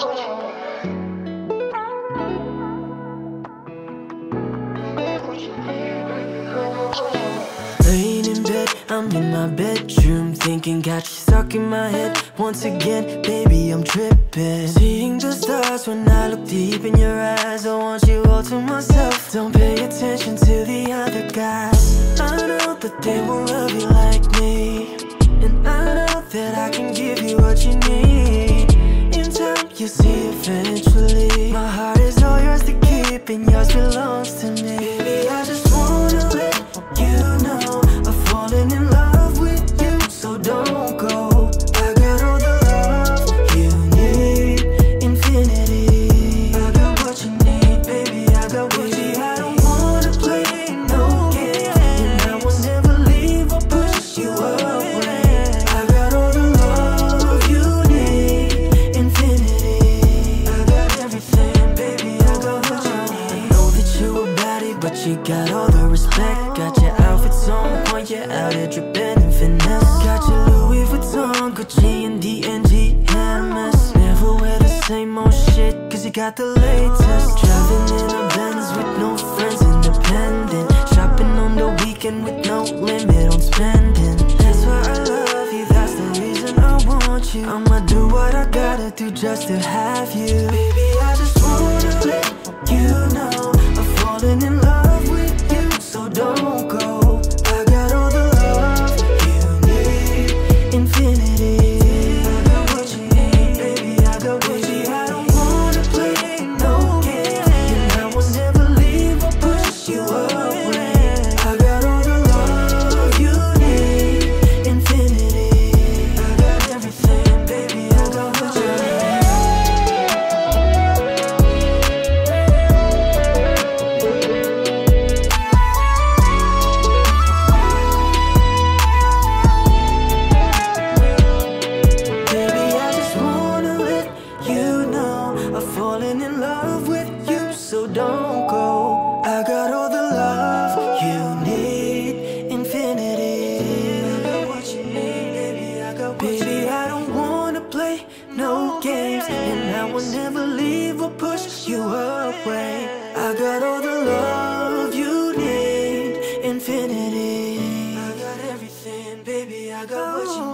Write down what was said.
Laying in bed, I'm in my bedroom Thinking got you stuck in my head. Once again, baby, I'm tripping. Seeing the stars when I look deep in your eyes I want you all to myself. Don't pay attention to the other guys. I know that they won't love you like me. And I know that I can give you what you need You'll see eventually. My heart is all yours to keep, and yours belongs to me. You got all the respect. Got your outfits on point, you're out here dripping in finesse. Got your Louis Vuitton, Gucci and D&G Hermes. Never wear the same old shit, cause you got the latest. Driving in a Benz with no friends, independent. Shopping on the weekend with no limit on spending. That's why I love you, that's the reason I want you. I'ma do what I gotta do just to have you. Baby, I'm falling in love with you, so don't go. I got all the love you need, infinity. I got what you need, baby. I got what baby, I don't wanna play no games, and I will never leave or push you away. I got all the love you need, infinity. I got everything, baby. I got oh. what you need.